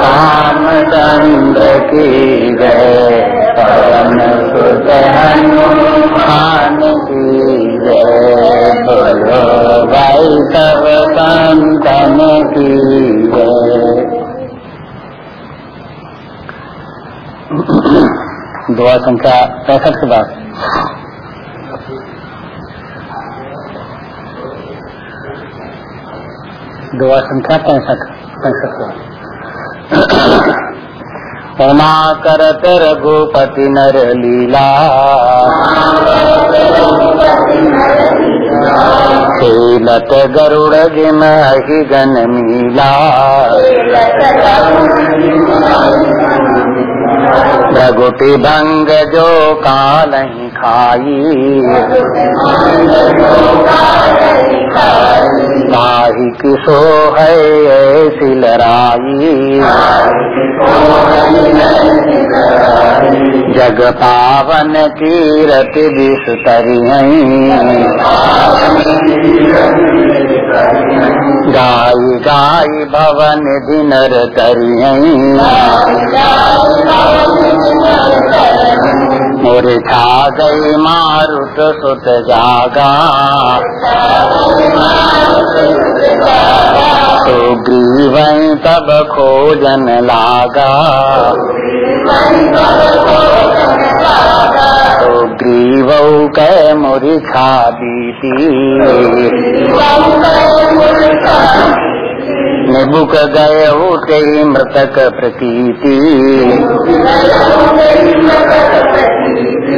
रामचंद्र की जय पवन सुत हनुमान की जय बोलो भाई संतन की जय दुआ संख्या पैंसठ के बाद। दुआ संख्या पैंसठ पैंसठ उमा करत रघुपति नर लीला खेलत गरुड़ ही गन मीला। रघुपि भंग जो काल ही खाई। ताही किसो है ऐसी लड़ाई। जग पावन कीरत विस्तरी गाय गाय भवन दिनर करी मोरे छा गई मारुत सुत जागा। तो ग्रीव तब खोजन लागा। तो ग्रीव कै मोरी छा बीती। निबुक गए उठे मृतक प्रतीति।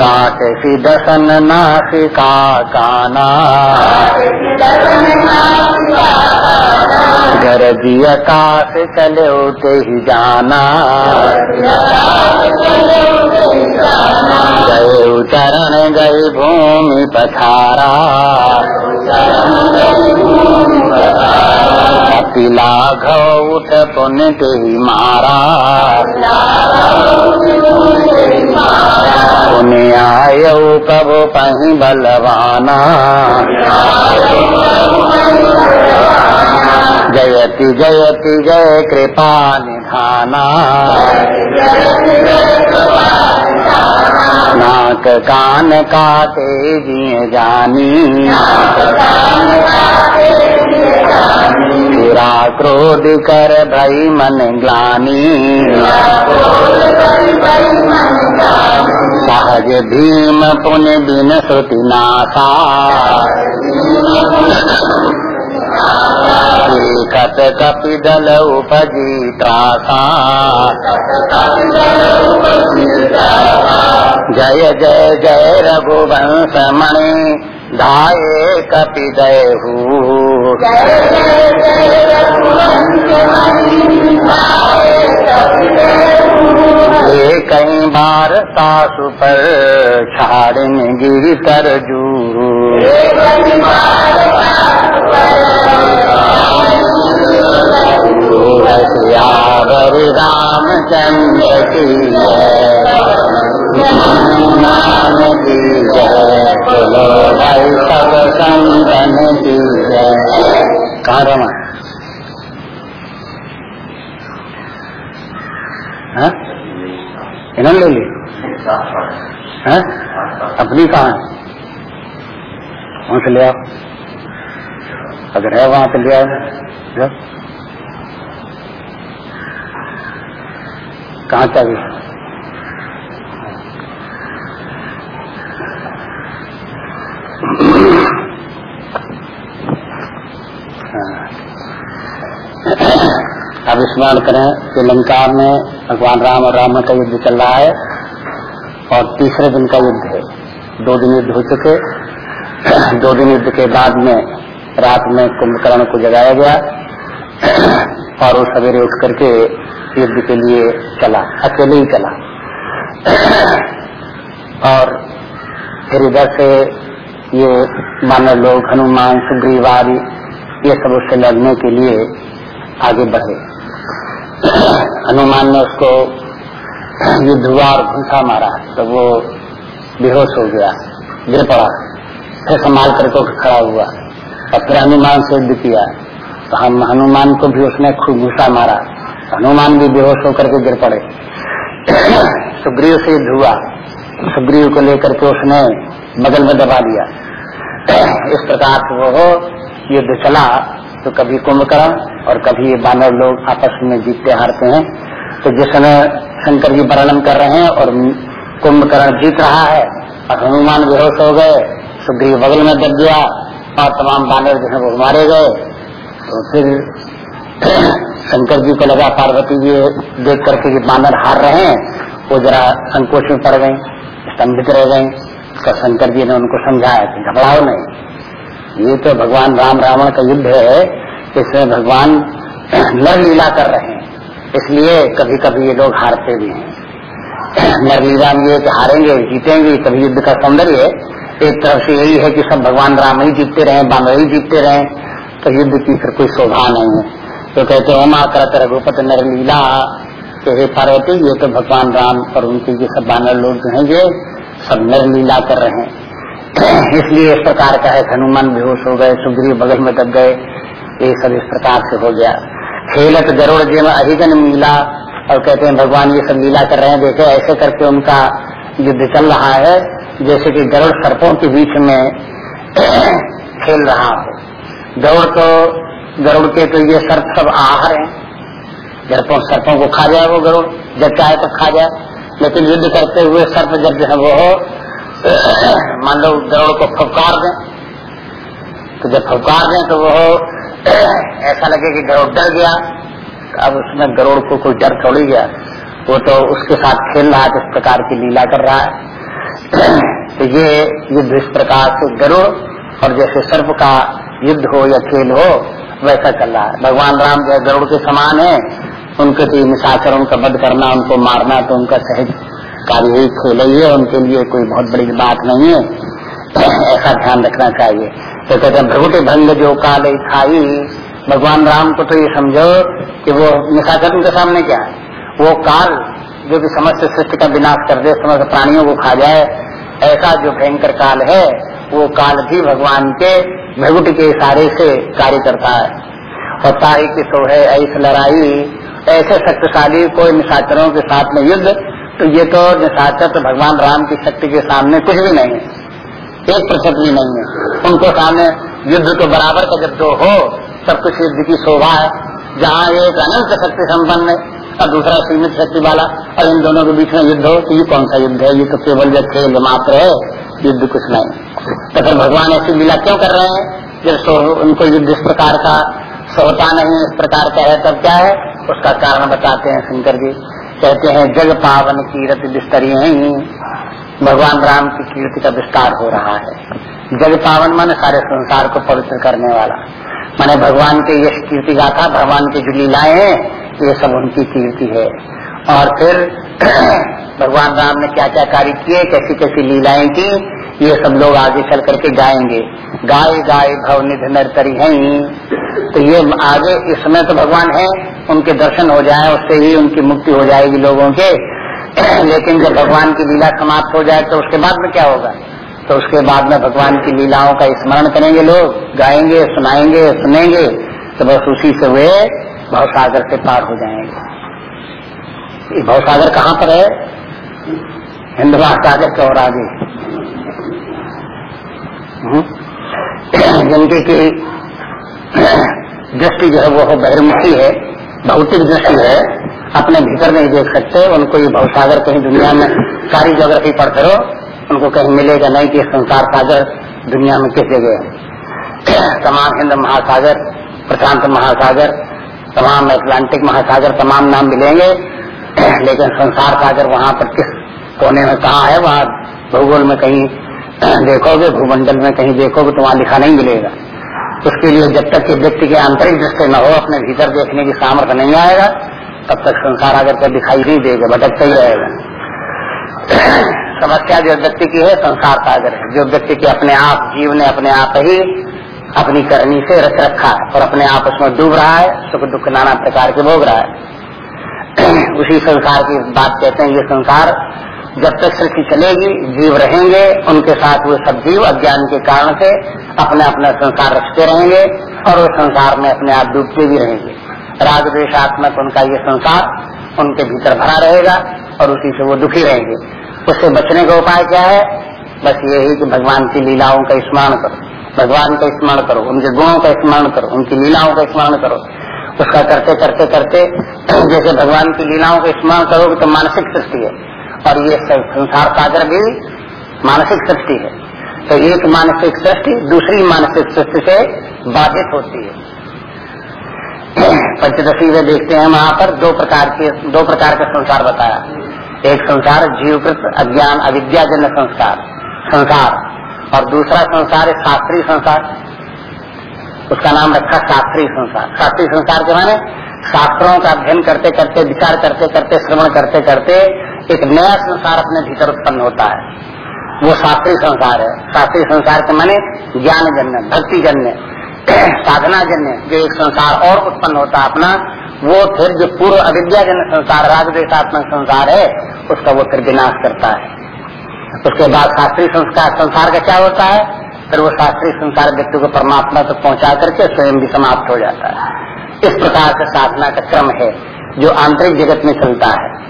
काट सी दसन नासिका काना गरजी आकाश चले उते ही जाना। गए चरण गए भूमि पथारा पिला घौठ पुन के ही मारा। पुण्य आयो कब पही बलवाना। जयति जयति, जय कृपा निधाना। नाक कान काटे जिय जानी। तेरा क्रोध कर भई मन ग्लानी। सहज भीम पुन बिन श्रुति नासा। कत कपि दल उपजी त्रासा। जय जय जय रघुवंश मणि। धाये कपि दयहू कई बार सासु पर छाड़न गिरी तरजू सियावर रामचंद्र की कहाँ रमा इन्होंने ले है अपनी कहाँ वहाँ से ले आओ अगर है वहाँ से ले आओ कहाँ चाहिए अब स्मरण करें कि लंका में भगवान राम और रावण का युद्ध चल रहा है और तीसरे दिन का युद्ध है। दो दिन युद्ध हो चुके। दो दिन युद्ध के बाद में रात में कुंभकर्ण को जगाया गया और वो सवेरे उठ करके युद्ध के लिए चला, अकेले ही चला। और फिर इधर से ये मानव लोग, हनुमान सुग्रीव आदि ये सब उससे लड़ने के लिए आगे बढ़े। हनुमान ने उसको युद्ध हुआ और घूसा मारा तो वो बेहोश हो गया, गिर पड़ा। फिर संभाल करके खड़ा हुआ और फिर हनुमान से युद्ध किया। तो हम हनुमान को भी उसने खूब घुसा मारा। हनुमान भी बेहोश होकर के गिर पड़े। सुग्रीव से युद्ध हुआ। सुग्रीव को लेकर के उसने बगल में दबा दिया। इस प्रकार से वो युद्ध चला तो कभी कुंभकर्ण और कभी बानर लोग आपस में जीतते हारते हैं। तो जिस समय शंकर जी वर्णन कर रहे हैं और कुंभकर्ण जीत रहा है और हनुमान बेहोश हो गए, सुग्रीव बगल में दब गया और तमाम बानर जो है वो मारे गए। तो फिर शंकर जी को लगा पार्वती जी देख करके कि बानर हार रहे हैं, वो जरा संकोच में पड़ गए स्तंभित रह गए तो शंकर जी ने उनको समझाया कि घबराओ नहीं। ये तो भगवान राम रावण का युद्ध है, इसमें भगवान नरलीला कर रहे हैं। इसलिए कभी कभी ये लोग हारते भी हैं। नरलीला में ये हारेंगे, जीतेंगे कभी युद्ध का सौंदर्य एक तरफ़ से यही है कि सब भगवान राम ही जीतते रहे, बानर ही जीतते रहे तो युद्ध की फिर कोई शोभा नहीं है। तो कहते हैं माँ करत रघुपत नरलीला तो हे पार्वती, ये तो भगवान राम और उनके ये सब बानर लोग जो हैं ये सब नर लीला कर रहे हैं। इसलिए इस प्रकार का है हनुमान बेहोश हो गए, सुग्रीव बगल में दब गए, ये सब इस प्रकार से हो गया। खेलत गरुड़ जी में मीला, और कहते हैं, भगवान ये सब लीला कर रहे हैं। देखे ऐसे करके उनका युद्ध चल रहा है, जैसे कि गरुड़ सर्पों के बीच में खेल रहा हो। गरुड़ तो गरुड़ के तो ये सर्प सब आहार हैं। सर्पों सर्पों को खा जाए वो गरुड़, जब चाहे तब खा जाए। लेकिन युद्ध करते हुए सर्प जब जो है वो मान लो गरुड़ को फुकार दें। तो जब फुकार दें तो वो ऐसा लगे कि गरुड़ डर गया। अब उसमें गरुड़ को कोई डर थोड़ी गया। वो तो उसके साथ खेल रहा है, इस प्रकार की लीला कर रहा है। तो ये युद्ध इस प्रकार से गरुड़ और जैसे सर्प का युद्ध हो या खेल हो, वैसा चल रहा है। भगवान राम जो गरुड़ के समान है। उनके तो निशाचर उनका वध करना, उनको मारना तो उनका सहज कार्य ही खेल ही है, उनके लिए कोई बहुत बड़ी बात नहीं है। ऐसा ध्यान रखना चाहिए। तो कहते हैं भ्रगुट भंग जो काल खाई, भगवान राम को तो ये समझो कि वो निशाचर उनके सामने क्या है। वो काल जो कि समस्त सृष्टि का विनाश कर दे, समस्त प्राणियों को खा जाए, ऐसा जो भयंकर काल है, वो काल भी भगवान के भगुट के इशारे से कार्य करता है। और तारी की सो है, ऐस लड़ाई ऐसे शक्तिशाली कोई निशाचरों के साथ में युद्ध तो ये तो निशाचर तो भगवान राम की शक्ति के सामने कुछ भी नहीं है। एक प्रतिशत भी नहीं है। उनको सामने युद्ध तो बराबर का जब जो हो, सब कुछ युद्ध की शोभा है। जहाँ एक अनंत शक्ति संपन्न है और दूसरा सीमित शक्ति वाला, और इन दोनों के बीच में युद्ध हो तो ये कौन सा युद्ध है? ये तो केवल जब खेल मात्र है। युद्ध कुछ नहीं। तो फिर भगवान ऐसी लीला क्यों कर रहे हैं? जब उनको युद्ध इस प्रकार का सोता नहीं इस प्रकार का है, तब क्या है? उसका कारण बताते हैं शंकर जी कहते हैं जग पावन कीर्ति विस्तरी ही भगवान राम की कीर्ति का विस्तार हो रहा है। जग पावन मन सारे संसार को पवित्र करने वाला। माने भगवान के यश कीर्ति गाथा, भगवान की जो लीलाएँ हैं, ये सब उनकी कीर्ति है। और फिर भगवान राम ने क्या क्या कार्य किए कैसी कैसी लीलाएँ की ये सब लोग आगे चल करके गाएँगे। गाय गाय भव निध नरतरी है। तो ये आगे इस समय तो भगवान है, उनके दर्शन हो जाए, उससे ही उनकी मुक्ति हो जाएगी लोगों के। लेकिन जब भगवान की लीला समाप्त हो जाए तो उसके बाद में क्या होगा? तो उसके बाद में भगवान की लीलाओं का स्मरण करेंगे लोग, गाएँगे, सुनाएँगे, सुनेंगे तो बस उसी से वे भवसागर से पार हो जाएँगे। भवसागर कहाँ पर है? हिंद महासागर के और आगे? जिनकी की दृष्टि जो है वो बहिर्मुखी है, भौतिक दृष्टि है, अपने भीतर नहीं देख सकते, उनको ये भवसागर कहीं दुनिया में सारी जोग्राफी पढ़ते करो, उनको कहीं मिलेगा नहीं कि संसार सागर दुनिया में किस जगह है। तमाम हिंद महासागर, प्रशांत महासागर, तमाम अटलांटिक महासागर, तमाम नाम मिलेंगे, लेकिन संसार सागर वहाँ पर किस कोने में कहा है, वहाँ भूगोल में कहीं देखोगे भूमंडल में कहीं देखोगे तो वहाँ लिखा नहीं मिलेगा। उसके लिए जब तक कि व्यक्ति के आंतरिक दृष्टि न हो, अपने भीतर देखने की सामर्थ्य नहीं आएगा, तब तक संसार अगर को दिखाई नहीं देगा, भटकता ही रहेगा। समस्या जो व्यक्ति की है, संसार सागर है। जो व्यक्ति के अपने आप, जीव ने अपने आप ही अपनी करनी से रख रखा है और अपने आप उसमें डूब रहा है, सुख दुख नाना प्रकार के भोग रहा है। उसी संसार की बात कहते हैं, ये संसार जब तक सृष्टि चलेगी, जीव रहेंगे, उनके साथ वो सब जीव अज्ञान के कारण से अपने अपना संसार रचते रहेंगे और वो संसार में अपने आप डूबते भी रहेंगे। राग द्वेशात्मक उनका ये संसार उनके भीतर भरा रहेगा और उसी से वो दुखी रहेंगे। उससे बचने का उपाय क्या है? बस यही कि भगवान की लीलाओं का स्मरण करो। भगवान का स्मरण करो, उनके गुणों का स्मरण करो, उनकी लीलाओं का स्मरण करो। उसका करते करते करते जैसे भगवान की लीलाओं का स्मरण करोगे तो मानसिक सृष्टि है। और ये संसार सागर भी मानसिक सृष्टि है तो एक मानसिक सृष्टि दूसरी मानसिक सृष्टि से बाधित होती है। पंचदशी में देखते हैं, वहाँ पर दो प्रकार के, दो प्रकार का संसार बताया। एक संसार जीवकृत अज्ञान अविद्याजन्य संस्कार, संसार, और दूसरा संसार है शास्त्रीय संसार। उसका नाम रखा शास्त्रीय संसार। शास्त्रीय संसार के माने शास्त्रों का अध्ययन करते करते विचार करते करते श्रवण करते करते एक नया संसार अपने भीतर उत्पन्न होता है। वो शास्त्रीय संसार है। शास्त्रीय संसार के माने ज्ञान जन्य भक्ति जन्य साधना जन्य जो एक संसार और उत्पन्न होता है अपना, वो फिर जो पूर्व अविद्या जन्य संसार राग देशात्मक संसार है, उसका वो फिर विनाश करता है। उसके बाद शास्त्रीय संस्कार, संसार का क्या होता है? फिर वो शास्त्रीय संसार व्यक्ति को परमात्मा तक पहुँचा करके स्वयं भी समाप्त हो जाता है। इस प्रकार से साधना का क्रम है, जो आंतरिक जगत में चलता है।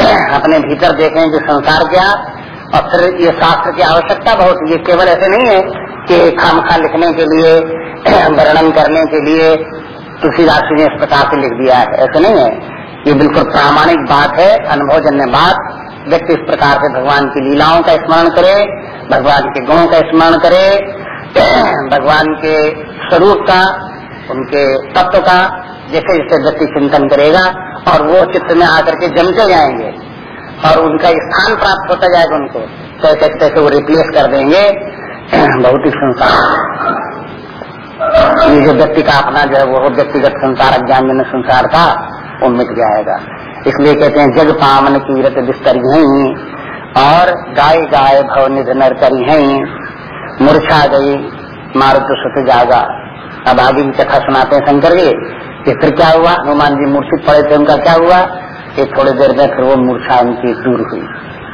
अपने भीतर देखें कि संसार क्या, और फिर ये शास्त्र की आवश्यकता बहुत ये केवल ऐसे नहीं है कि खाम खा लिखने के लिए, वर्णन करने के लिए तुलसीदास जी ने इस प्रकार से लिख दिया है। ऐसे नहीं है। ये बिल्कुल प्रामाणिक बात है, अनुभवजन्य बात। व्यक्ति इस प्रकार से भगवान की लीलाओं का स्मरण करे, भगवान के गुणों का स्मरण करे, भगवान के स्वरूप का, उनके तत्व का, जैसे जैसे व्यक्ति चिंतन करेगा और वो चित्र में आकर के जमते जाएँगे और उनका स्थान प्राप्त होता जाएगा उनको। कैसे कैसे वो रिप्लेस कर देंगे। भौतिक संसार। ये जो व्यक्ति का अपना जो है, वो व्यक्तिगत संसार अज्ञान संसार था, वो मिट जाएगा। इसलिए कहते हैं, जग पावन कीरत बिस्तरी है, और गाय गाय भव निध नर करी है। मूर्छा गई, मारुत सुत जागा। अब आगे की कथा सुनाते हैं शंकर जी। कि फिर क्या हुआ? हनुमान जी मूर्छित पड़े थे, उनका क्या हुआ? कि थोड़ी देर में फिर वो मूर्छा उनकी दूर हुई।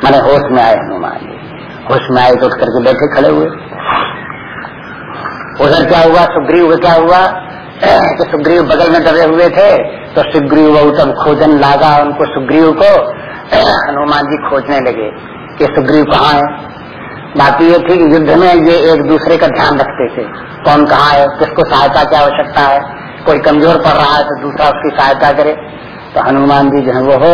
मैंने होश में आए हनुमान जी। होश में आए तो उठ करके बैठे खड़े हुए। उधर क्या हुआ? सुग्रीव क्या हुआ? कि सुग्रीव बगल में दबे हुए थे तो सुग्रीव तब खोजन लागा उनको सुग्रीव को। हनुमान जी खोजने लगे कि सुग्रीव कहाँ है? बात ये थी युद्ध में ये एक दूसरे का ध्यान रखते थे। कौन कहाँ है? किसको सहायता की आवश्यकता है? कोई कमज़ोर पड़ रहा है तो दूसरा उसकी सहायता करे। तो हनुमान जी जो है वो हो,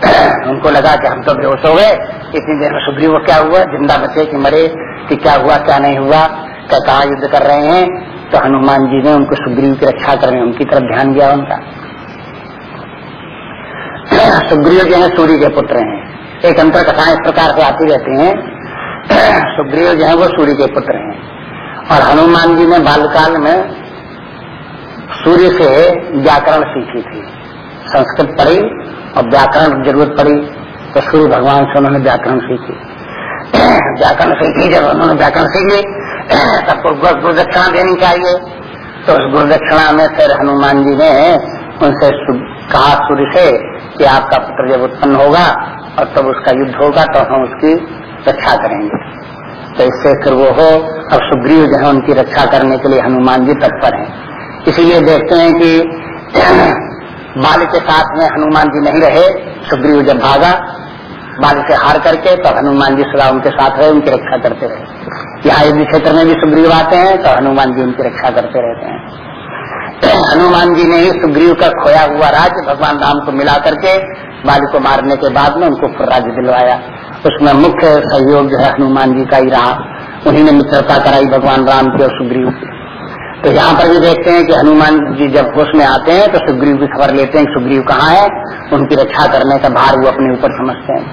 उनको लगा कि हम तो बेहोश हो गए। इतनी देर में सुग्रीव क्या हुआ? ज़िंदा बचे कि मरे कि क्या हुआ, क्या नहीं हुआ? क्या कहा युद्ध कर रहे हैं। तो हनुमान जी ने उनको सुग्रीव की रक्षा करने, उनकी तरफ़ ध्यान दिया उनका। सुग्रीव जो है सूर्य के पुत्र हैं। एक अंतर कथाएँ इस प्रकार से आती रहती हैं। सुग्रीव जो है वो सूर्य के पुत्र हैं। और हनुमान जी ने बालकाल में सूर्य से व्याकरण सीखी थी। संस्कृत पढ़ी और व्याकरण ज़रूरत पड़ी तो सूर्य भगवान से उन्होंने व्याकरण सीखी। व्याकरण सीखी, जब उन्होंने व्याकरण सीखी सबको गुरुदक्षिणा देनी चाहिए। तो उस गुरुदक्षिणा में फिर हनुमान जी ने उनसे कहा सूर्य से कि आपका पुत्र जब उत्पन्न होगा और तब उसका युद्ध होगा तो हम उसकी रक्षा करेंगे। तो इससे फिर वो हो, अब सुग्रीव जो है उनकी रक्षा करने के लिए हनुमान जी तत्पर हैं। इसीलिए देखते हैं कि बाल के साथ में हनुमान जी नहीं रहे, सुग्रीव जब भागा, बाल से हार करके तब हनुमान जी सदा उनके साथ रहे, उनकी रक्षा करते रहे। यहाँ युद्ध क्षेत्र में भी सुग्रीव आते हैं तो हनुमान जी उनकी रक्षा करते रहते हैं। हनुमान जी ने ही सुग्रीव का खोया हुआ राज्य भगवान राम को मिला करके, बाल को मारने के बाद में उनको राज्य दिलवाया। उसमें मुख्य सहयोग जो है हनुमान जी का ही रहा। उन्हीं ने मित्रता कराई भगवान राम की और सुग्रीव की। तो यहाँ पर भी देखते हैं कि हनुमान जी जब होश में आते हैं तो सुग्रीव की खबर लेते हैं सुग्रीव कहाँ है। उनकी रक्षा करने का भार वो अपने ऊपर समझते हैं।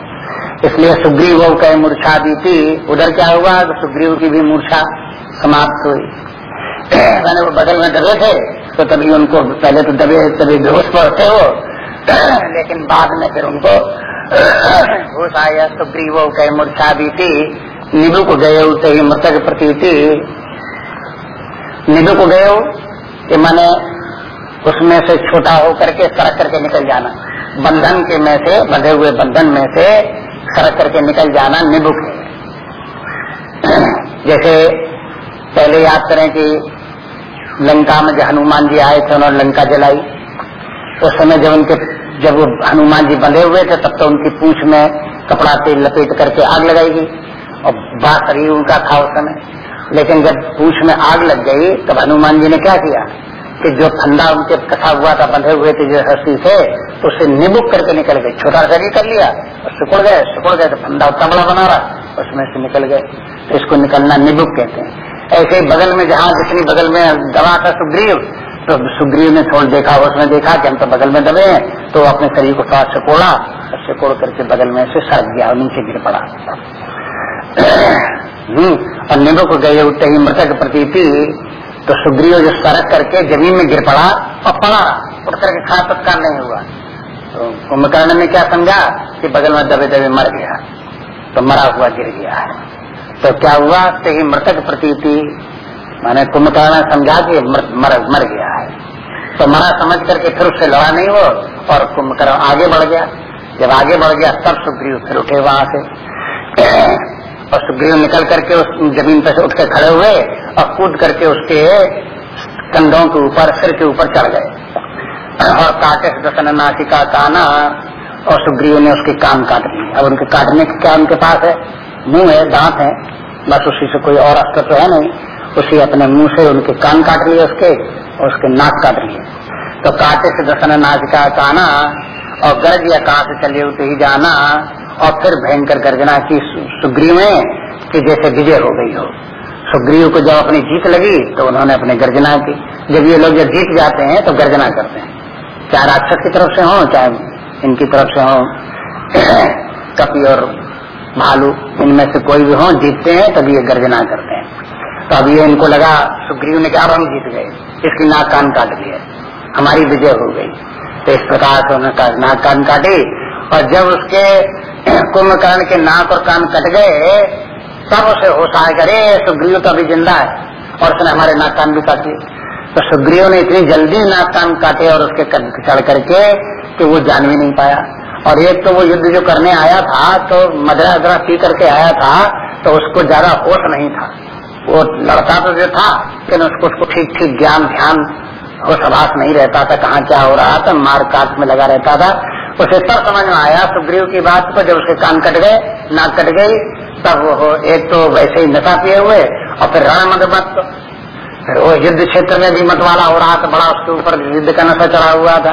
इसलिए सुग्रीव कह मूर्छा दी थी उधर क्या हुआ? तो सुग्रीव की भी मूर्छा समाप्त हुई। मैंने वो बगल में दबे थे तो तभी उनको, पहले तो दबे, तभी बेहोश पड़ते हो लेकिन बाद में फिर उनको होश आया, सुग्रीव कह मूर्छा दी थी निबु को गए उसे ही मृतक प्रती निबु को गए कि मैंने उसमें से छोटा होकर के सड़क करके निकल जाना। बंधन के में से, बंधे हुए बंधन में से सड़क करके निकल जाना निबुक है जैसे पहले याद करें कि लंका में जब हनुमान जी आए थे, उन्होंने लंका जलाई, उस समय जब उनके, जब वो हनुमान जी बंधे हुए थे, तब तो उनकी पूछ में कपड़ा तेल लपेट करके आग लगाई गई और बा शरीर उनका था उस समय। लेकिन जब पूछ में आग लग गई, तब हनुमान जी ने क्या किया कि जो फंदा उनके कथा हुआ था, बंधे हुए थे, जो हस्ती थे तो उसे निबुक करके निकल गए। छोटा शरीर कर लिया, और सिकुड़ गए सिकुड़ गए तो फंदा उतना बड़ा बना रहा, उसमें से निकल गए। तो इसको निकलना निबुक कहते हैं। ऐसे ही बगल में, जहाँ जितनी बगल में दबा था सुग्रीव तो सुग्रीव ने थोड़ा देखा, उसने देखा कि हम तो बगल में दबे हैं तो अपने शरीर को साथ सिकोड़ा सिकोड़ करके बगल में से सर गया और नीचे गिर पड़ा। और निबुक गए उठते ही मृतक प्रतीति तो सुग्रीव जो सड़क करके ज़मीन में गिर पड़ा और पड़ा। उठ करके खड़ा तत्काल नहीं हुआ। तो कुंभकर्ण ने क्या समझा कि बगल में दबे दबे मर गया। तो मरा हुआ गिर गया। है तो क्या हुआ? तो ही मृतक प्रतीति मैंने कुंभकर्ण समझा कि मर, मर, मर गया है। तो मरा समझ करके फिर उससे लड़ा नहीं हो और कुंभकर्ण आगे बढ़ गया। जब आगे बढ़ गया तब सुग्रीव फिर उठे वहाँ से। और सुग्रीव निकल करके उस ज़मीन पर से उठ के खड़े हुए और कूद करके उसके कंधों के ऊपर, सिर के ऊपर चढ़ गए। और काटे दसन नासिका काना और सुग्रीव ने उसके कान काट लिए अब उनके काटने के क्या उनके पास है? मुँह है, दांत है। बस उसी से कोई और अस्त्र तो है नहीं। उसी अपने मुँह से उनके कान काट लिए उसके और उसके नाक काट लिए। तो काटे से दसन नाचिका काना और गर्ज या कहा से चले उठे ही जाना और फिर भयंकर गर्जना की सुग्रीव कि जैसे विजय हो गई हो। सुग्रीव को जब अपनी जीत लगी तो उन्होंने अपने गर्जना की। जब ये लोग जब जीत जाते हैं तो गर्जना करते हैं। चाहे राक्षस की तरफ़ से हो, चाहे इनकी तरफ़ से हो, कपी और भालू, इनमें से कोई भी हो, जीतते हैं, तभी ये गर्जना करते हैं। तो अब ये इनको लगा, सुग्रीव ने कहा हम जीत गए। इसकी नाक कान काट लिए हमारी विजय हो गई। तो इस प्रकार से उन्होंने नाक कान काटी। और जब उसके कुंभकर्ण के नाक और कान कट गए, तब उसे होश आए करे सुग्रीव तो अभी ज़िंदा है, और उसने हमारे नाक कान भी काटे तो सुग्रीव ने इतनी जल्दी नाक कान काटे और उसके चढ़ करके कि वो जान भी नहीं पाया। और एक तो वो युद्ध जो करने आया था तो मदरा अदरा पी करके आया था तो उसको ज़्यादा होश नहीं था। वो लड़का तो जो था, लेकिन उसको उसको ठीक ठीक ज्ञान, ध्यान, होश आभास नहीं रहता था, कहाँ क्या हो रहा था, मार काट में लगा रहता था। उसे तब समझ में आया, सुग्रीव की बात को जब उसके कान कट गए, नाक कट गई, तब वो एक तो वैसे ही नशा पिए हुए और फिर रण मत मत फिर वो युद्ध क्षेत्र में भी मत वाला हो रहा था, बड़ा उसके ऊपर युद्ध का नशा चढ़ा हुआ था।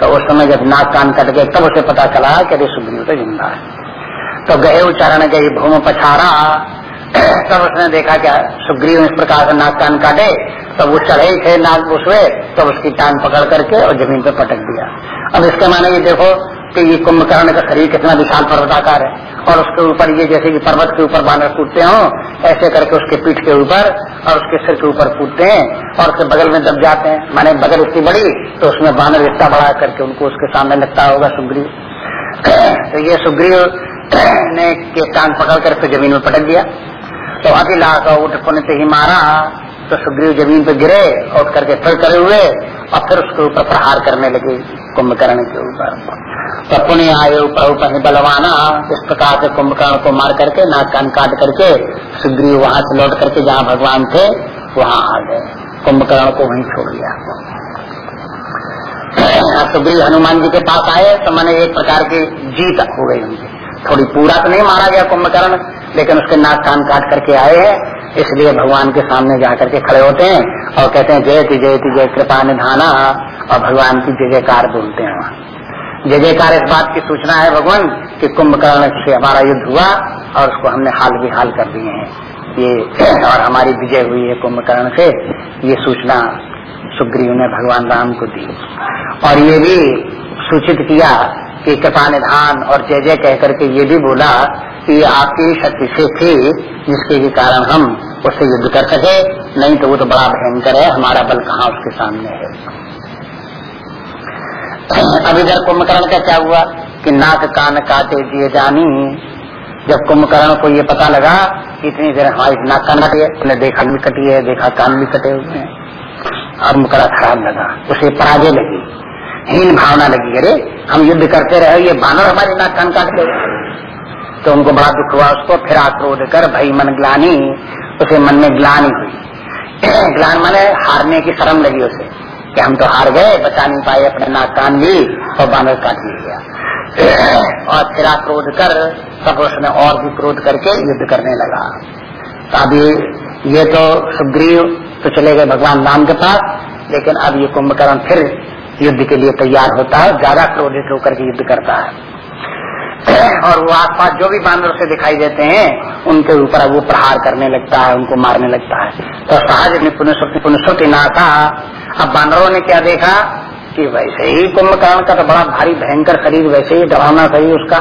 तो उस समय जब नाक कान कट गए, तब उसे पता चला कि अरे सुग्रीव तो ज़िंदा है। तो गए उच्चारण गई, भूम पछाड़ा तब उसने देखा क्या सुग्रीव इस प्रकार से नाक कान काटे, तब वो चढ़े थे नाक उसमें तब उसकी टांग पकड़ करके और ज़मीन पर पटक दिया। अब इसके माने ये देखो कि ये कुंभकर्ण का शरीर कितना विशाल पर्वताकार है और उसके ऊपर ये जैसे कि पर्वत के ऊपर बानर कूदते हो, ऐसे करके उसके पीठ के ऊपर और उसके सिर के ऊपर कूदते हैं और उसके बगल में दब जाते हैं, माने बगल इतनी बड़ी तो उसमें बानर इतना बड़ा करके उनको उसके सामने लगता होगा सुग्रीव। तो ये सुग्रीव ने के कान पकड़ कर ज़मीन में पटक दिया। तो अतिला का उठ पुण्य ही मारा तो सुग्रीव ज़मीन पर गिरे, और करके फिर करे हुए, और फिर उसके ऊपर प्रहार करने लगे कुंभकर्ण के ऊपर। तो पुण्य आए ऊपर बलवाना इस प्रकार से कुंभकर्ण को मार करके, नाक कान काट करके, सुग्रीव वहाँ से लौट करके जहाँ भगवान थे, वहाँ आ गए। कुंभकर्ण को वहीं छोड़ दिया। सुग्रीव हनुमान जी के पास आए तो मैंने एक प्रकार की जीत हो गई उनकी। थोड़ी पूरा तो नहीं मारा गया कुंभकर्ण, लेकिन उसके नाक कान काट करके आए हैं। इसलिए भगवान के सामने जाकर के खड़े होते हैं और कहते हैं जयति जयति जय कृपा निधाना, और भगवान की जय जयकार बोलते हैं वहाँ। जय जयकार इस बात की सूचना है भगवान कि कुंभकर्ण से हमारा युद्ध हुआ और उसको हमने हाल भी हाल कर दिए हैं। ये और हमारी विजय हुई है कुंभकर्ण से। ये सूचना सुग्रीव ने भगवान राम को दी। और ये भी सूचित किया कि कृपा निधान और जय जय कह करके ये भी बोला कि आपकी शक्ति से थी, जिसके कारण हम उससे युद्ध कर सके, नहीं तो वो तो बड़ा भयंकर है, हमारा बल कहाँ उसके सामने है। अब इधर कुंभकर्ण का क्या हुआ कि नाक कान काटे दिए जानी। जब कुंभकर्ण को ये पता लगा इतनी देर हमारी नाक कान कटी है देखा भी कटी है, देखा कान भी कटे हुए हैं। अब मुकरा खराब लगा, उसे पराजय लगी। हीन भावना लगी, अरे, हम युद्ध करते रहे, ये बानर हमारे नाक कान काट गए तो उनको बड़ा दुख हुआ, उसको फिर आक्रोध कर, भई, मन ग्लानी। उसे मन में ग्लानी हुई। ग्लान माने हारने की शर्म लगी उसे, कि हम तो हार गए, बचा नहीं पाए अपने नाक कान भी, और बानर काट लिया और फिर क्रोध कर तब उसने और भी क्रोध करके युद्ध करने लगा। तो अभी ये तो सुग्रीव तो चले गए भगवान राम के पास, लेकिन अब ये कुंभकर्ण फिर युद्ध के लिए तैयार होता है, ज़्यादा क्रोधित होकर के युद्ध करता है। और वो आसपास जो भी बानर से दिखाई देते हैं, उनके ऊपर वो प्रहार करने लगता है, उनको मारने लगता है। तो सहज ना था अब बानरों ने क्या देखा कि वैसे ही कुंभकर्ण का तो बड़ा भारी, भयंकर शरीर, वैसे ही डरावना शरीर उसका।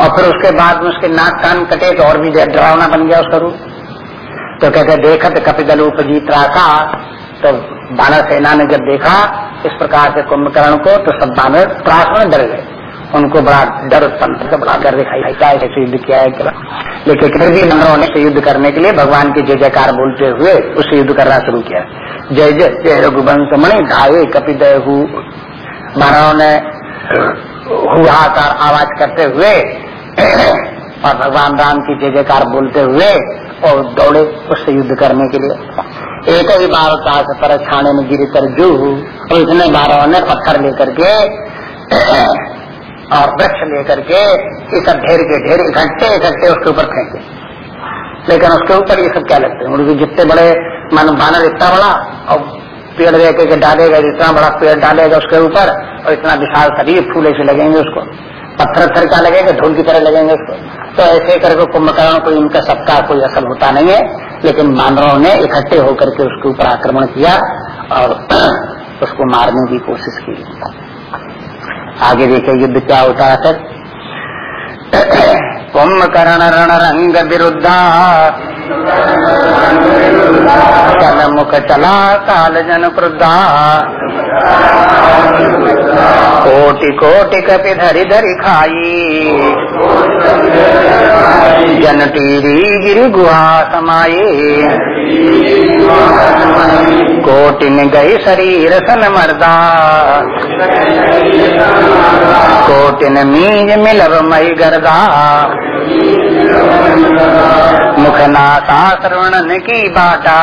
और फिर उसके बाद में उसके नाक कान कटे तो और भी डरावना बन गया उसका रूप। तो कहते देखत कपिदल उपजीत राका तो बानर सेना ने जब देखा इस प्रकार से कुंभकर्ण को तो सब बानर त्रास में डर गए। उनको बड़ा डर उत्पन्न बड़ा डर दिखाई क्या ऐसे युद्ध किया है? क्या? लेकिन फिर भी बानरों ने युद्ध करने के लिए भगवान की जय जयकार बोलते हुए उससे युद्ध करना शुरू किया। जय जय जय रघुवंश मणि, धाये कपिदय बानरों ने हुहाकार आवाज़ करते हुए और भगवान राम की जय जयकार बोलते हुए और दौड़े उससे युद्ध करने के लिए। एक ही बार पर छाने में गिरी कर जू और इतने बारों ने पत्थर लेकर के, और वृक्ष लेकर के, इस ढेर के ढेर इकट्ठे इकट्ठे उसके ऊपर फेंके। लेकिन उसके ऊपर ये सब क्या लगते हैं? जितने बड़े मान बानर इतना बड़ा, और पेड़ लेके डालेगा, इतना बड़ा पेड़ डालेगा उसके ऊपर, और इतना विशाल शरीर फूले से लगेंगे उसको। पत्थर पत्थर क्या लगेंगे ढोल की तरह लगेंगे उसको। तो ऐसे करके कुंभकर्ण को इनका सबका कोई असर होता नहीं है। लेकिन मानवों ने इकट्ठे होकर के उसके ऊपर आक्रमण किया और उसको मारने की कोशिश की। आगे देखे युद्ध क्या होता है कुंभकर्ण रण रंग विरुद्धा चल मुख चला काल जन क्रुद्धा। कोटि कोटि कपि धरि धरि खाई। जन टीरी गिर गुहा समाये। कोटिन गई शरीर सन मर्दा। कोटिन मीज मिलब मई गर्दा। मुखनाथा श्रवणन की बाटा।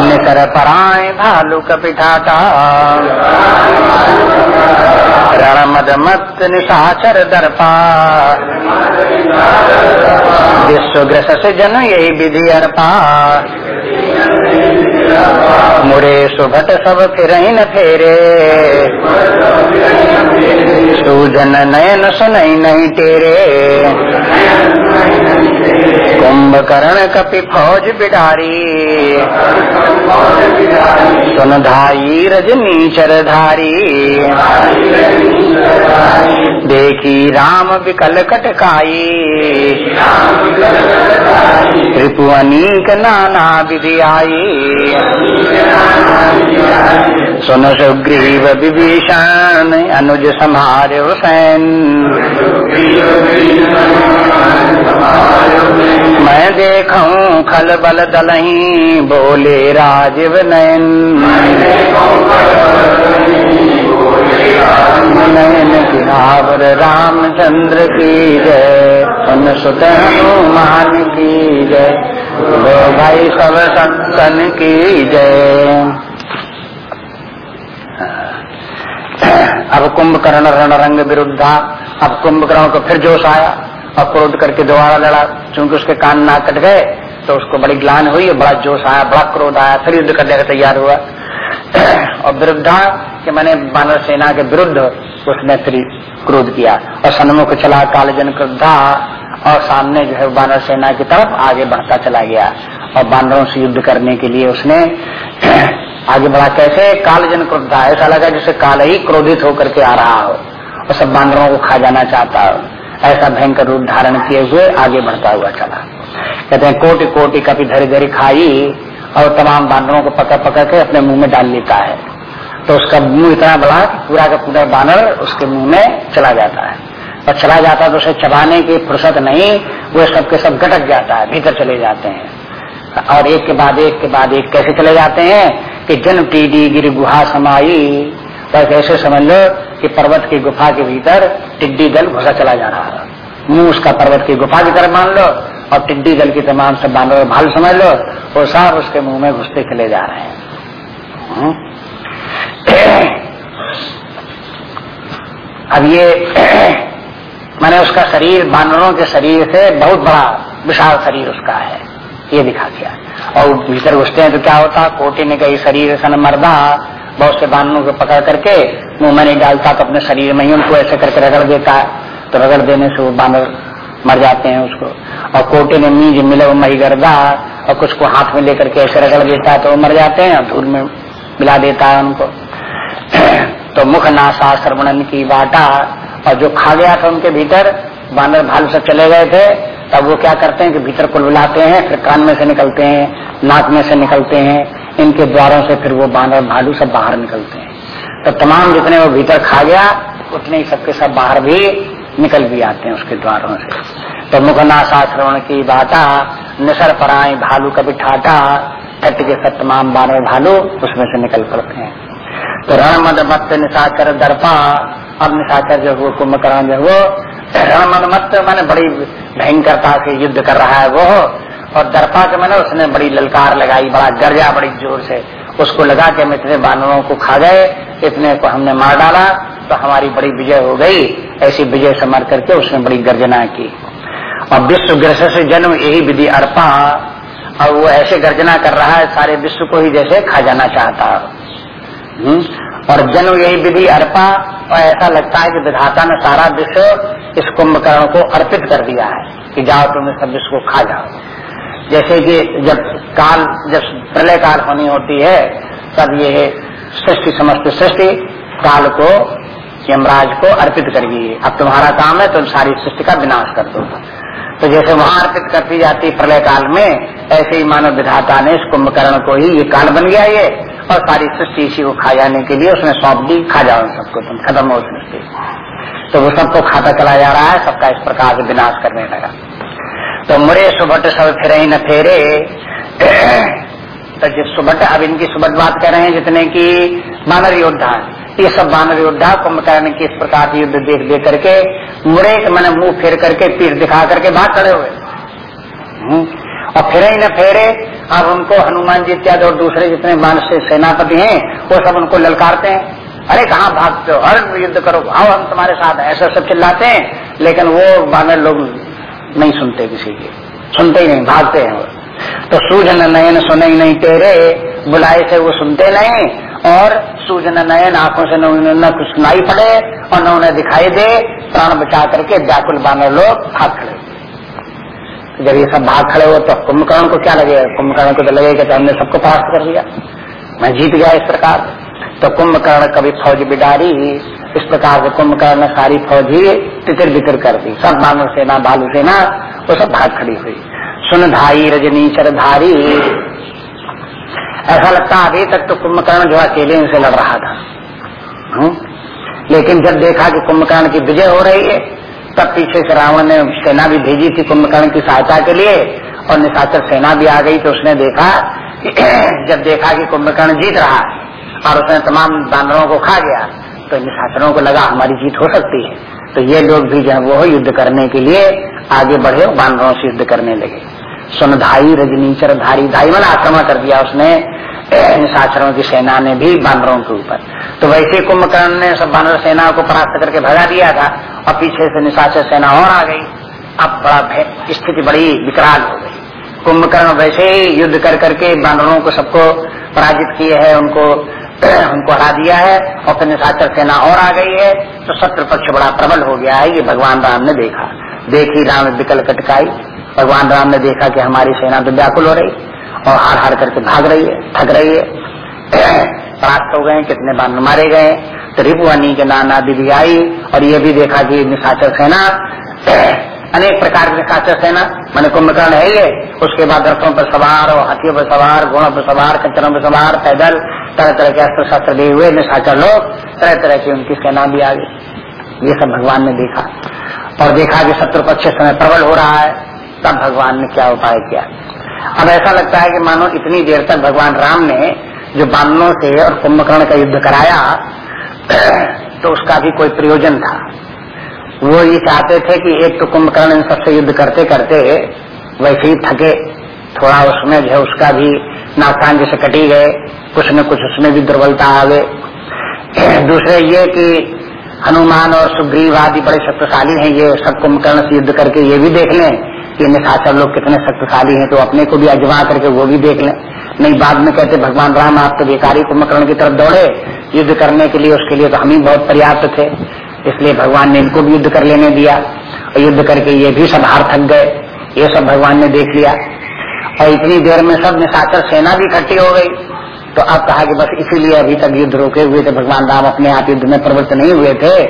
निकर पराय भालू कपिठाटा रण मद मत निशाचर दर्पा। विश्वग्रस से जन यही विधि अर्पा। मुरे सुभट सब फिर न फेरे। सूजन नयन सुनई नहीं तेरे। कुंभकर्ण कपि फौज बिडारी। सुन धाई रजनी चरधारी देखी राम विकल कटकाई। रिपु अनीक नाना विधि आई सुन सुग्रीव विभीषण, अनुज संहार हुसैन मैं देखूँ खल बल दलही, बोले राजीव नयन। नयन रामचंद्र की जय। सुन सुत हनुमान की जय। भाई सब संतन की जय। अब कुंभकर्ण रण रंग विरुद्धा, अब कुंभकर्ण को फिर जोश आया और क्रोध करके दोबारा लड़ा। चूँकि उसके कान नाक कट गए तो उसको बड़ी ग्लान हुई, बड़ा जोश आया, बड़ा क्रोध आया, फिर युद्ध करने का तैयार हुआ। और विरुद्धा के मैंने बानर सेना के विरुद्ध उसने फिर क्रोध किया और सन्मुख चला कालजन क्रोधा और सामने जो है बानर सेना की तरफ़ आगे बढ़ता चला गया। और बानरों से युद्ध करने के लिए उसने आगे बढ़ा। कैसे? कालजन क्रोधा ऐसा लगा जैसे काल ही क्रोधित होकर के आ रहा हो और सब बानरों को खा जाना चाहता हो। ऐसा भयंकर रूप धारण किए हुए आगे बढ़ता हुआ चला। कहते हैं कोटि कोटि कभी धरी धरी खाई और तमाम बानरों को पकड़ पकड़ के अपने मुँह में डाल लेता है। तो उसका मुँह इतना बड़ा कि पूरा का पूरा बानर उसके मुँह में चला जाता है। और चला जाता है तो उसे चबाने की फुर्सत नहीं, वो सब के सब गटक जाता है, भीतर चले जाते हैं। और एक के बाद एक के बाद एक कैसे चले जाते हैं कि जन टीडी गिर गुहा समाई। बस कैसे समझ लो कि पर्वत की गुफा के भीतर टिड्डी दल घुसा चला जा रहा है। मुँह उसका पर्वत की गुफा की तरफ़ मान लो और टिड्डी दल की तमाम सब बानर भाल समझ लो, वो सब उसके मुँह में घुसते चले जा रहे हैं। हम्म। अब ये मैंने उसका शरीर बानरों के शरीर से बहुत बड़ा, विशाल शरीर उसका है, ये दिखा दिया। और भीतर घुसते हैं तो क्या होता? कोटी ने कही शरीर सन मर्दा बहुत से बानरों को पकड़ करके मुँह में नहीं डालता तो अपने शरीर में ही उनको ऐसे करके रगड़ देता है। तो रगड़ देने से वो बानर मर जाते हैं उसको। और कोटे ने मीज मिले वो मही गर्दा, और कुछ को हाथ में लेकर के ऐसे रगड़ देता है तो वो मर जाते हैं, और धूल में मिला देता है उनको। तो मुख नाशा श्रवणन की बाटा और जो खा गया था उनके भीतर, बानर भालू सब चले गए थे, तब वो क्या करते हैं कि भीतर को बुलाते हैं, फिर कान में से निकलते हैं, नाक में से निकलते हैं, इनके द्वारों से फिर वो बानर भालू सब बाहर निकलते हैं। तो तमाम जितने वो भीतर खा गया, उतने ही सबके सब बाहर भी निकल भी आते हैं उसके द्वारों से। तो मुख मुखनाशा श्रवण की बाटा निसर पराए भालू कभी ठाटा ठट के सब तमाम बानर भालू उसमें से निकल पड़ते हैं। तो रण मत निशाचर दर्पा। अब निशाचर जो वो कुंभकर्ण जो वो रण मत मैंने बड़ी भयंकरता से युद्ध कर रहा है वो। और दर्पा के मैंने उसने बड़ी ललकार लगाई, बड़ा गर्जा, बड़ी ज़ोर से उसको लगा के हम इतने बानरों को खा गए, इतने को हमने मार डाला तो हमारी बड़ी विजय हो गई। ऐसी विजय समर करके उसने बड़ी गर्जना की। और विश्व ग्रस से जन्म यही विधि अर्पा। और वो ऐसे गर्जना कर रहा है, सारे विश्व को ही जैसे खा जाना चाहता। हम्म? और जन्म यही विधि अर्पा, और ऐसा लगता है कि विधाता ने सारा विश्व इस कुंभकर्ण को अर्पित कर दिया है कि जाओ तुम सब विश्व को खा जाओ। जैसे कि जब काल, जब प्रलय काल होनी होती है, तब ये सृष्टि, समस्त सृष्टि काल को, यमराज को अर्पित करिए अब तुम्हारा काम है, तुम सारी सृष्टि का विनाश कर दो। तो जैसे वहाँ अर्पित करती जाती प्रलय काल में, ऐसे ही मानव विधाता ने इस कुंभकर्ण को ही, ये काल बन गया ये। और सारी सृष्टि इसी को खा जाने के लिए उसने सौंप दी खा जाओ सबको तुम खत्म हो सृष्टि तो वो सबको खाता चला जा रहा है सबका इस प्रकार से विनाश करने लगा। तो मुरे सुबट सब फिर न फेरे। तो जिस सुबट अब इनकी सुबट बात कर रहे हैं जितने की बानर योद्धा ये सब बानर योद्धा कुंभकर्ण की इस प्रकार युद्ध देख देख करके मुरे मैंने मुँह फेर करके पीठ दिखा करके भाग खड़े हुए। हम्म, और फिर ही न फेरे, अब उनको हनुमान जी इत्यादि और दूसरे जितने से सेनापति हैं, वो सब उनको ललकारते हैं। अरे कहाँ भागते हो हर युद्ध करो भाव हम तुम्हारे साथ, ऐसा सब चिल्लाते हैं, लेकिन वो बानर लोग नहीं सुनते किसी की। सुनते ही नहीं, भागते हैं वो। तो सूजन नयन सुने ही नहीं तेरे, बुलाए से वो सुनते नहीं, और सूजन नयन आँखों से न कुछ सुनाई पड़े, और न उन्हें दिखाई दे, प्राण बचा करके व्याकुल बानर लोग भाग खड़े। जब ये सब भाग खड़े हो तो कुंभकर्ण को क्या लगेगा? कुंभकर्ण को तो लगेगा कि हमने सबको परास्त कर दिया। मैं जीत गया इस प्रकार। तो कुंभकर्ण कभी फौज बिडारी, इस प्रकार से कुंभकर्ण सारी फौज ही तितर बितर कर दी। सब मानव सेना, बालू सेना, वो सब भाग खड़ी हुई। सुन धाई रजनी चरधारी ऐसा लगता अभी तक तो कुंभकर्ण जो अकेले इनसे लड़ रहा था। हुँ? हम्म? लेकिन जब देखा कि कुंभकर्ण की विजय हो रही है तब पीछे से रावण ने सेना भी भेजी थी कुंभकर्ण की सहायता के लिए, और निशाचर सेना भी आ गई तो उसने देखा जब देखा कि कुंभकर्ण जीत रहा और उसने तमाम बानरों को खा गया तो निशाचरों को लगा, हमारी जीत हो सकती है। तो ये लोग भी जो है, वो युद्ध करने के लिए आगे बढ़े बानरों से युद्ध करने लगे। सुनधाई रजनीचर धारी धाई, मन आक्रमण कर दिया उसने। निशाचरों की सेना ने भी बानरों के ऊपर। तो वैसे कुंभकर्ण ने सब बानर सेना को परास्त करके भगा दिया था, और पीछे से निशाचर सेना और आ गई। अब बड़ा स्थिति बड़ी विकराल हो गई। कुंभकर्ण वैसे ही युद्ध कर करके बानरों को सबको पराजित किए है, उनको उनको हरा दिया है, और फिर निशाचर सेना और आ गई है। तो शत्रु पक्ष बड़ा प्रबल हो गया है, ये भगवान राम ने देखा। देखी राम विकल कटकाई, भगवान राम ने देखा कि हमारी सेना तो व्याकुल हो रही। और हार हार करके भाग रही है, थक रही है। प्राप्त हो गए, कितने बार मारे गए। तो रिपुअनी के नाना दीदी आई और ये भी देखा कि निशाचर सेना, अनेक प्रकार की निशाचर सेना, मैंने कुंभकर्ण है ये। उसके बाद रथों पर सवार और हाथियों पर सवार, घोड़ों पर सवार कचरों पर सवार, पैदल तरह तरह के अस्त्र शस्त्र लिए हुए निशाचर लोग तरह तरह की उनकी सेना भी आ गई। ये सब भगवान ने देखा। और देखा कि शत्रु पक्ष समय प्रबल हो रहा है। तब भगवान ने क्या उपाय किया? अब ऐसा लगता है कि मानो इतनी देर तक भगवान राम ने जो बानों से और कुंभकर्ण का युद्ध कराया तो उसका भी कोई प्रयोजन था। वो ये चाहते थे कि एक तो कुंभकर्ण इन सबसे युद्ध करते करते वैसे ही थके, थोड़ा उसमें जो है उसका भी नाकान जैसे कटी गए, कुछ न कुछ उसमें भी दुर्बलता आ गए दूसरे ये कि हनुमान और सुग्रीव आदि बड़े शक्तिशाली हैं, ये सब कुंभकर्ण से युद्ध करके ये भी देख लें कि निशाचर लोग कितने शक्तिशाली हैं तो अपने को भी अजमा करके वो भी देख लें। नहीं, बाद में कहते, भगवान राम, आप तो कुंभकर्ण की तरफ़ दौड़े। युद्ध करने के लिए, उसके लिए तो हम ही बहुत पर्याप्त थे। इसलिए भगवान ने इनको भी युद्ध कर लेने दिया। और युद्ध करके ये भी सब हार थक गए। ये सब भगवान ने देख लिया। और इतनी देर में सब निशाचर सेना भी इकट्ठी हो गई। तो अब कहा कि बस इसीलिए अभी तक युद्ध रोके हुए थे। भगवान राम अपने आप युद्ध में प्रवृत्त नहीं हुए थे।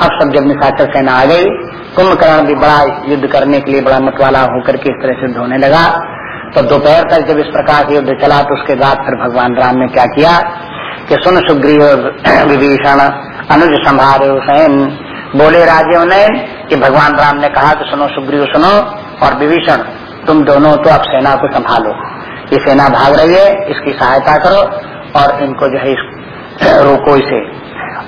अब सब जब निशाचर सेना आ गई कुंभकर्ण भी बड़ा युद्ध करने के लिए बड़ा मतवाला होकर के इस तरह से धोने लगा। तो दोपहर तक जब इस प्रकार से युद्ध चला तो उसके बाद फिर भगवान राम ने क्या किया कि सुन सुग्रीव विभीषण, अनुज संभारे हुसैन बोले राजे ने कि भगवान राम ने कहा कि सुनो सुग्रीव, सुनो और विभीषण, तुम दोनों तो अब सेना को संभालो। ये सेना भाग रही है, इसकी सहायता करो और इनको जो है रोको इसे।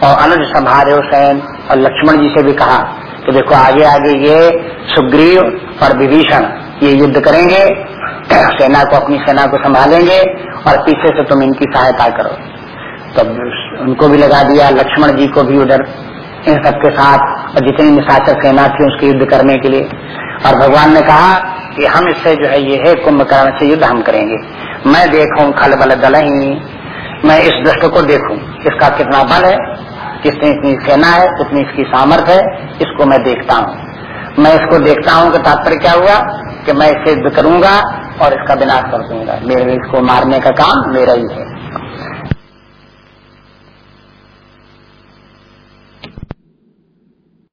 और अनुज संभारे हुसैन और लक्ष्मण जी से भी कहा कि देखो आगे आगे ये सुग्रीव और विभीषण ये युद्ध करेंगे, सेना को अपनी सेना को संभालेंगे और पीछे से तुम इनकी सहायता करो। तो उनको भी लगा दिया, लक्ष्मण जी को भी उधर, इन सबके साथ, और जितनी निशाचर सेना थी उसके युद्ध करने के लिए। और भगवान ने कहा कि हम इससे जो है, ये है कुंभकर्ण से युद्ध हम करेंगे। मैं देखूँ खल बल दल ही मैं इस दुष्ट को देखूँ, इसका कितना बल है? कितनी इतनी सेना है, कितनी इसकी सामर्थ्य है, इसको मैं देखता हूँ। मैं इसको देखता हूँ कि तात्पर्य क्या हुआ, कि मैं इसे करूँगा और इसका विनाश कर दूँगा। मेरे इसको मारने का काम मेरा ही है।